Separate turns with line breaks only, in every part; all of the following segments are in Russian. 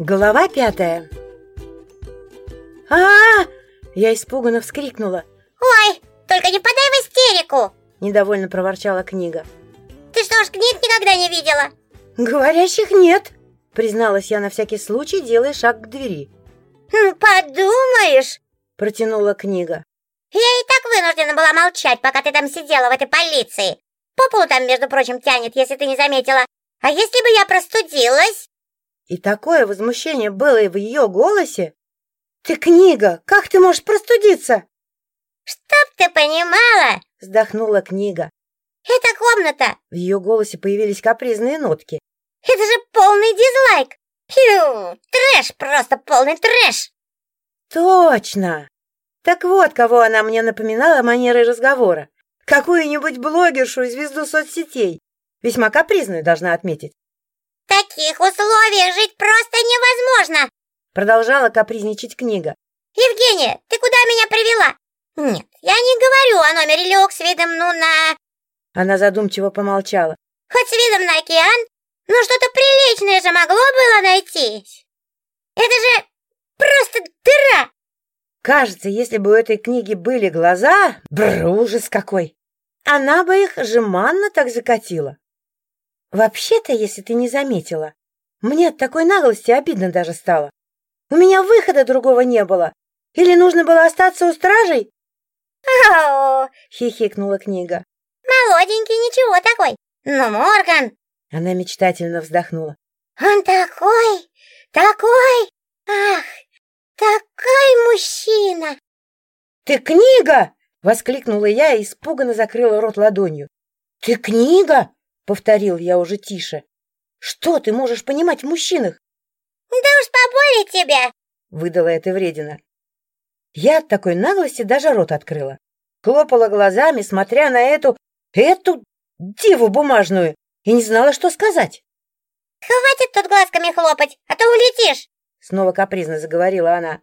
Глава пятая а, -а, -а Я испуганно вскрикнула.
«Ой, только не подай в истерику!»
Недовольно проворчала книга.
«Ты что ж, книг никогда не видела?»
«Говорящих нет!» Призналась я на всякий случай, делая шаг к двери.
«Ну, подумаешь!»
Протянула книга.
«Я и так вынуждена была молчать, пока ты там сидела в этой полиции. По полу там, между прочим, тянет, если ты не заметила. А если бы я простудилась?»
И такое возмущение было и в ее голосе. «Ты книга! Как ты можешь простудиться?»
«Чтоб ты понимала!»
— вздохнула книга.
«Это комната!»
В ее голосе появились капризные нотки.
«Это же полный дизлайк! Фью, трэш, просто полный трэш!»
«Точно! Так вот, кого она мне напоминала манерой разговора. Какую-нибудь блогершу и звезду соцсетей. Весьма капризную, должна отметить.
В таких условиях жить просто невозможно!»
Продолжала капризничать книга.
«Евгения, ты куда меня привела? Нет, я не говорю о номере люкс с видом, ну, на...»
Она задумчиво помолчала.
«Хоть с видом на океан, но что-то приличное же могло было найтись. Это же просто дыра!»
Кажется, если бы у этой книги были глаза, бррр, ужас какой, она бы их жеманно так закатила. Вообще-то, если ты не заметила, мне от такой наглости обидно даже стало. У меня выхода другого не было. Или нужно было остаться у стражей?
«Ау!»
— хихикнула книга.
«Молоденький, ничего такой. Но Морган...»
Она мечтательно вздохнула.
«Он такой, такой, ах, такой мужчина!»
«Ты книга!» — воскликнула я и испуганно закрыла рот ладонью. «Ты книга?» Повторил я уже тише. Что ты можешь понимать в мужчинах?
Да уж поболит тебя,
выдала эта вредина. Я от такой наглости даже рот открыла. Хлопала глазами, смотря на эту, эту диву бумажную, и не знала, что сказать.
«Хватит тут глазками хлопать, а то улетишь!»
Снова капризно заговорила она.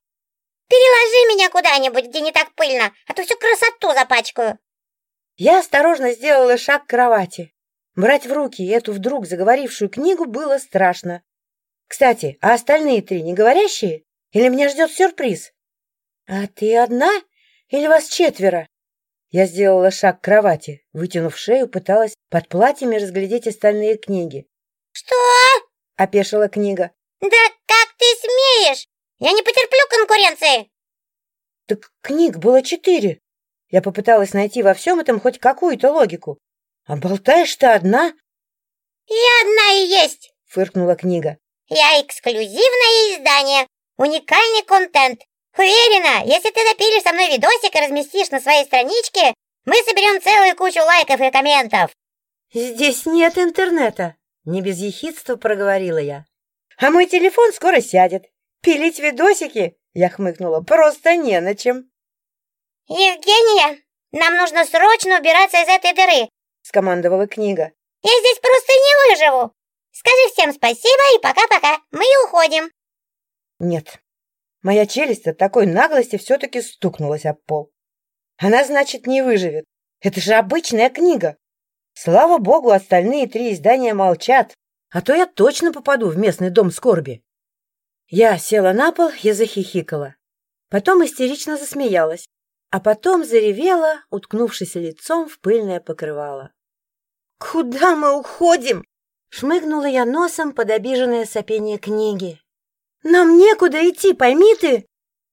«Переложи меня куда-нибудь, где не так пыльно, а то всю красоту запачкаю!»
Я осторожно сделала шаг к кровати. Брать в руки эту вдруг заговорившую книгу было страшно. Кстати, а остальные три не говорящие? Или меня ждет сюрприз? А ты одна? Или вас четверо? Я сделала шаг к кровати, вытянув шею, пыталась под платьями разглядеть остальные книги.
«Что?»
— опешила книга.
«Да как ты смеешь? Я не потерплю конкуренции!»
«Так книг было четыре!» Я попыталась найти во всем этом хоть какую-то логику. А болтаешь ты одна?
Я одна и есть,
фыркнула книга.
Я эксклюзивное издание, уникальный контент. Уверена, если ты запилишь со мной видосик и разместишь на своей страничке, мы соберем целую кучу лайков и комментов.
Здесь нет интернета, не без ехидства проговорила я. А мой телефон скоро сядет. Пилить видосики, я хмыкнула, просто не на чем.
Евгения, нам нужно срочно убираться из этой дыры
скомандовала книга.
«Я здесь просто не выживу! Скажи всем спасибо и пока-пока, мы уходим!»
Нет, моя челюсть от такой наглости все-таки стукнулась об пол. Она, значит, не выживет. Это же обычная книга. Слава богу, остальные три издания молчат, а то я точно попаду в местный дом скорби. Я села на пол и захихикала. Потом истерично засмеялась, а потом заревела, уткнувшись лицом в пыльное покрывало. «Куда мы уходим?» Шмыгнула я носом под обиженное сопение книги. «Нам некуда идти, пойми ты!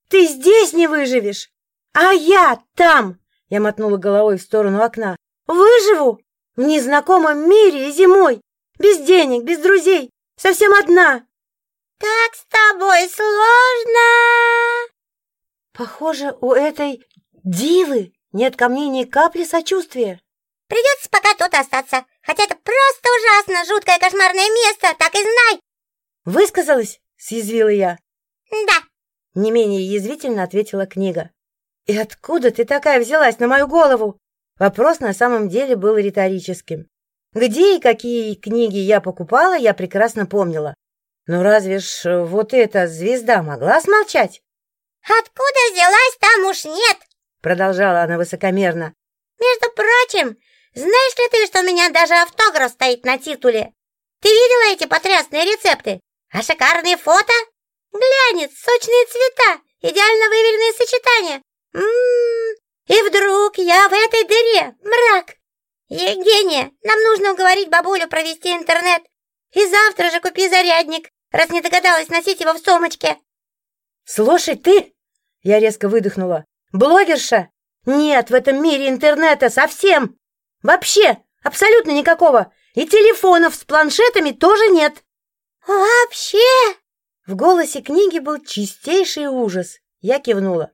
Ты здесь не выживешь, а я там!» Я мотнула головой в сторону окна. «Выживу? В незнакомом мире и зимой, без денег, без друзей, совсем одна!»
«Как с тобой сложно!»
Похоже, у этой дивы нет ко мне ни капли сочувствия.
Придется пока тут остаться. Хотя это просто ужасно жуткое кошмарное место, так и знай!»
«Высказалась?» — съязвила я.
«Да!»
— не менее язвительно ответила книга. «И откуда ты такая взялась на мою голову?» Вопрос на самом деле был риторическим. Где и какие книги я покупала, я прекрасно помнила. Но разве ж вот эта звезда могла смолчать?
«Откуда взялась, там уж нет!»
Продолжала она высокомерно.
«Между прочим, знаешь ли ты, что у меня даже автограф стоит на титуле? Ты видела эти потрясные рецепты? А шикарные фото? Глянец, сочные цвета, идеально выверенные сочетания. Ммм, и вдруг я в этой дыре, мрак. Евгения, нам нужно уговорить бабулю провести интернет. И завтра же купи зарядник, раз не догадалась носить его в сумочке.
Слушай, ты, я резко выдохнула, блогерша? Нет в этом мире интернета совсем. Вообще, абсолютно никакого. И телефонов с планшетами тоже нет.
Вообще?
В голосе книги был чистейший ужас. Я кивнула.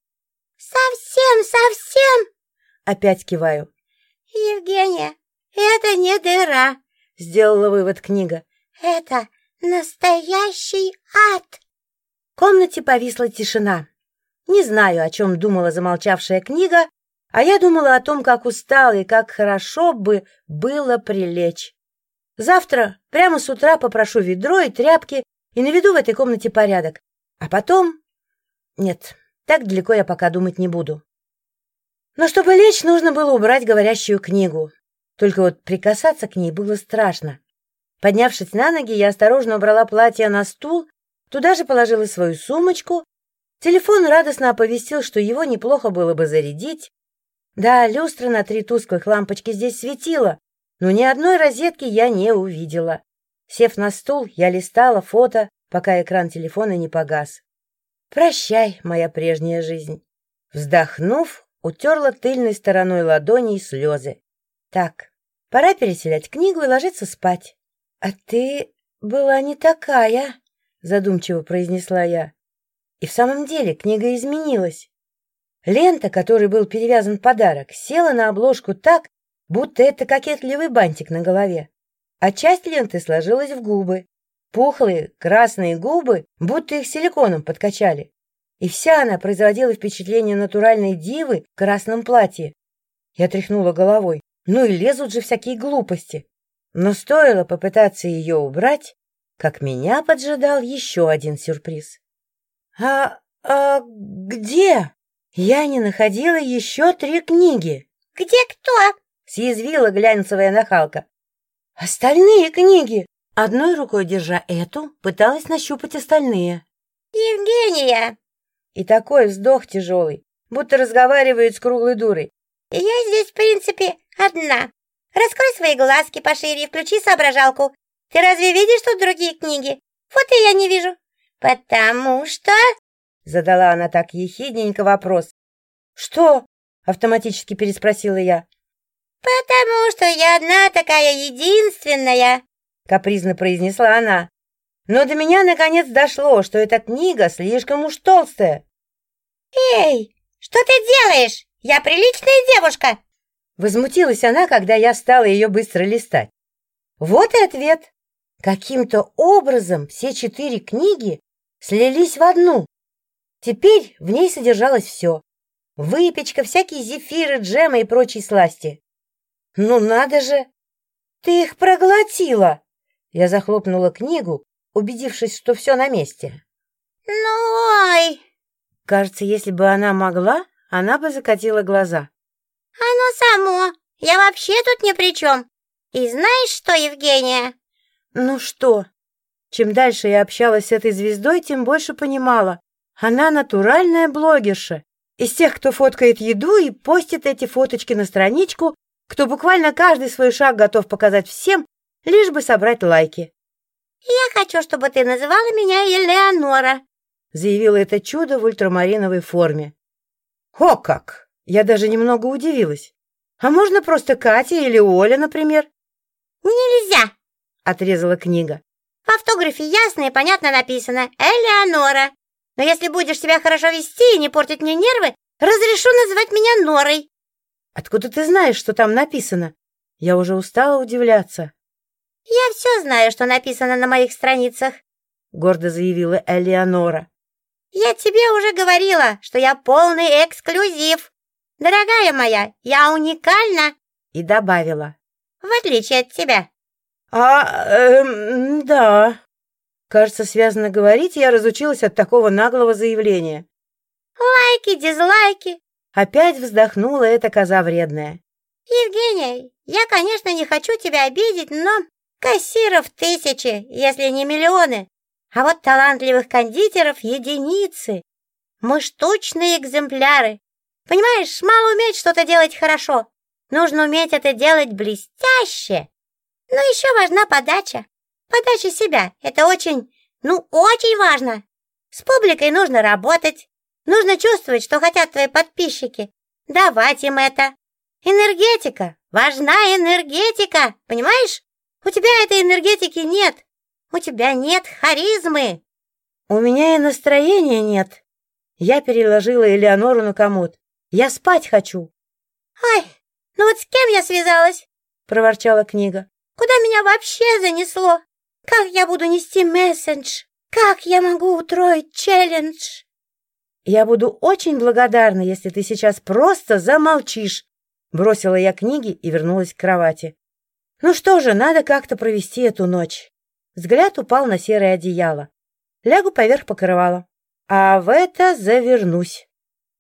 Совсем, совсем?
Опять киваю.
Евгения, это не дыра,
сделала вывод книга.
Это настоящий ад.
В комнате повисла тишина. Не знаю, о чем думала замолчавшая книга, а я думала о том, как устала и как хорошо бы было прилечь. Завтра прямо с утра попрошу ведро и тряпки и наведу в этой комнате порядок. А потом... Нет, так далеко я пока думать не буду. Но чтобы лечь, нужно было убрать говорящую книгу. Только вот прикасаться к ней было страшно. Поднявшись на ноги, я осторожно убрала платье на стул, туда же положила свою сумочку. Телефон радостно оповестил, что его неплохо было бы зарядить. Да, люстра на три тусклых лампочки здесь светила, но ни одной розетки я не увидела. Сев на стул, я листала фото, пока экран телефона не погас. Прощай, моя прежняя жизнь. Вздохнув, утерла тыльной стороной ладони слезы. Так, пора переселять книгу и ложиться спать. — А ты была не такая, — задумчиво произнесла я. И в самом деле книга изменилась. Лента, которой был перевязан подарок, села на обложку так, будто это кокетливый бантик на голове. А часть ленты сложилась в губы. Пухлые, красные губы, будто их силиконом подкачали. И вся она производила впечатление натуральной дивы в красном платье. Я тряхнула головой. Ну и лезут же всякие глупости. Но стоило попытаться ее убрать, как меня поджидал еще один сюрприз. «А, а где?» Я не находила еще три книги.
«Где кто?»
— съязвила глянцевая нахалка. «Остальные книги!» Одной рукой держа эту, пыталась нащупать остальные.
«Евгения!»
И такой вздох тяжелый, будто разговаривает с круглой дурой.
«Я здесь, в принципе, одна. Раскрой свои глазки пошире и включи соображалку. Ты разве видишь тут другие книги? Вот и я не вижу. Потому что...»
Задала она так ехидненько вопрос. «Что?» — автоматически переспросила я.
«Потому что я одна такая единственная», —
капризно произнесла она. Но до меня наконец дошло, что эта книга слишком уж толстая.
«Эй, что ты делаешь? Я приличная девушка!»
Возмутилась она, когда я стала ее быстро листать. Вот и ответ. Каким-то образом все четыре книги слились в одну. Теперь в ней содержалось все. Выпечка, всякие зефиры, джемы и прочие сласти. Ну надо же! Ты их проглотила! Я захлопнула книгу, убедившись, что все на месте.
Ну, ой!
Кажется, если бы она могла, она бы закатила глаза.
Оно само. Я вообще тут ни при чем. И знаешь что, Евгения?
Ну что? Чем дальше я общалась с этой звездой, тем больше понимала. Она натуральная блогерша. Из тех, кто фоткает еду и постит эти фоточки на страничку, кто буквально каждый свой шаг готов показать всем, лишь бы собрать лайки.
«Я хочу, чтобы ты называла меня Элеонора», —
заявила это чудо в ультрамариновой форме. «О как!» Я даже немного удивилась. «А можно просто Катя или Оля, например?»
«Нельзя!»
— отрезала книга.
«В автографе ясно и понятно написано «Элеонора». Но если будешь себя хорошо вести и не портить мне нервы, разрешу называть меня Норой.
Откуда ты знаешь, что там написано? Я уже устала удивляться.
Я все знаю, что написано на моих страницах,
гордо заявила Элеонора.
Я тебе уже говорила, что я полный эксклюзив. Дорогая моя, я уникальна.
И добавила.
В отличие от тебя.
А, эм, да, Кажется, связано говорить, я разучилась от такого наглого заявления.
Лайки, дизлайки.
Опять вздохнула эта коза вредная.
Евгения, я, конечно, не хочу тебя обидеть, но кассиров тысячи, если не миллионы. А вот талантливых кондитеров единицы. Мы штучные экземпляры. Понимаешь, мало уметь что-то делать хорошо. Нужно уметь это делать блестяще. Но еще важна подача. Подача себя — это очень, ну, очень важно. С публикой нужно работать. Нужно чувствовать, что хотят твои подписчики. Давать им это. Энергетика. Важна энергетика. Понимаешь? У тебя этой энергетики нет. У тебя нет харизмы.
У меня и настроения нет. Я переложила Элеонору на комод. Я спать хочу.
Ай, ну вот с кем я связалась?
Проворчала книга.
Куда меня вообще занесло? Как я буду нести мессендж? Как я могу утроить челлендж?
Я буду очень благодарна, если ты сейчас просто замолчишь. Бросила я книги и вернулась к кровати. Ну что же, надо как-то провести эту ночь. Взгляд упал на серое одеяло. Лягу поверх покрывала. А в это завернусь.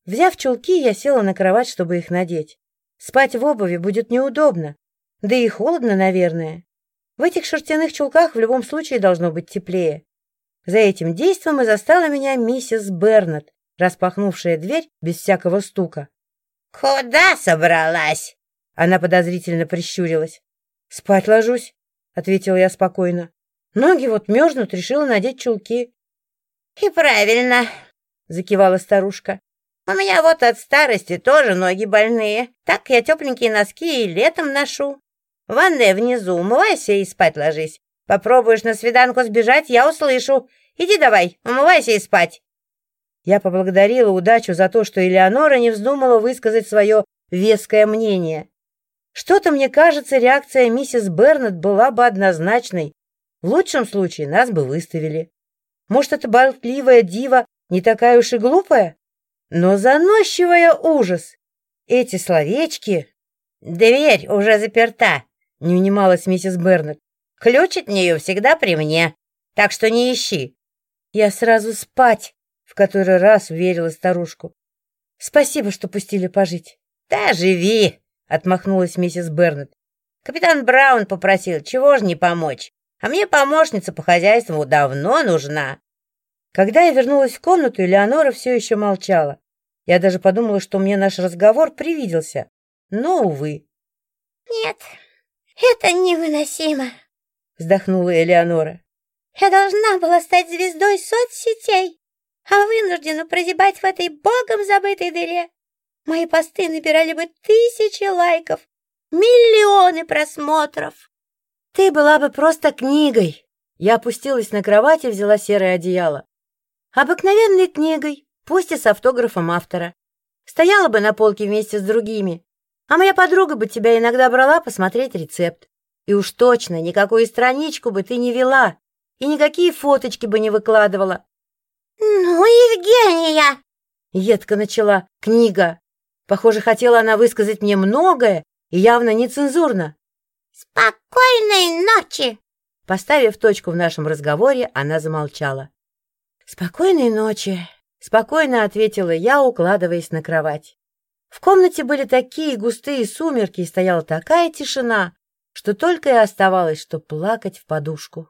Взяв чулки, я села на кровать, чтобы их надеть. Спать в обуви будет неудобно. Да и холодно, наверное. В этих шерстяных чулках в любом случае должно быть теплее. За этим действом и застала меня миссис Бернет, распахнувшая дверь без всякого стука.
«Куда собралась?»
Она подозрительно прищурилась. «Спать ложусь», — ответила я спокойно. «Ноги вот мерзнут, решила надеть чулки».
«И правильно», — закивала старушка. «У меня вот от старости тоже ноги больные. Так я тепленькие носки и летом ношу. Ванная внизу, умывайся и спать ложись. Попробуешь на свиданку сбежать, я услышу. Иди давай, умывайся и спать.
Я поблагодарила удачу за то, что Элеонора не вздумала высказать свое веское мнение. Что-то, мне кажется, реакция миссис Бернет была бы однозначной. В лучшем случае нас бы выставили. Может, эта болтливая дива не такая уж и глупая? Но заносчивая ужас! Эти словечки...
«Дверь уже заперта», не унималась миссис Бернет. «Ключ от нее всегда при мне, так что не ищи».
«Я сразу спать», — в который раз уверила старушку. «Спасибо, что пустили пожить».
«Да живи», — отмахнулась миссис Бернет. «Капитан Браун попросил, чего ж не помочь? А мне помощница по хозяйству давно нужна».
Когда я вернулась в комнату, Элеонора все еще молчала. Я даже подумала, что мне наш разговор привиделся. Но, увы.
«Нет, «Это невыносимо!»
— вздохнула Элеонора.
«Я должна была стать звездой соцсетей, а вынуждена прозябать в этой богом забытой дыре. Мои посты набирали бы тысячи лайков, миллионы просмотров!»
«Ты была бы просто книгой!» Я опустилась на кровать и взяла серое одеяло. «Обыкновенной книгой, пусть и с автографом автора. Стояла бы на полке вместе с другими, а моя подруга бы тебя иногда брала посмотреть рецепт. И уж точно никакую страничку бы ты не вела, и никакие фоточки бы не выкладывала.
«Ну, Евгения!»
— едко начала книга. Похоже, хотела она высказать мне многое и явно нецензурно.
«Спокойной ночи!»
Поставив точку в нашем разговоре, она замолчала. «Спокойной ночи!» — спокойно ответила я, укладываясь на кровать. В комнате были такие густые сумерки и стояла такая тишина, что только и оставалось, что плакать в подушку.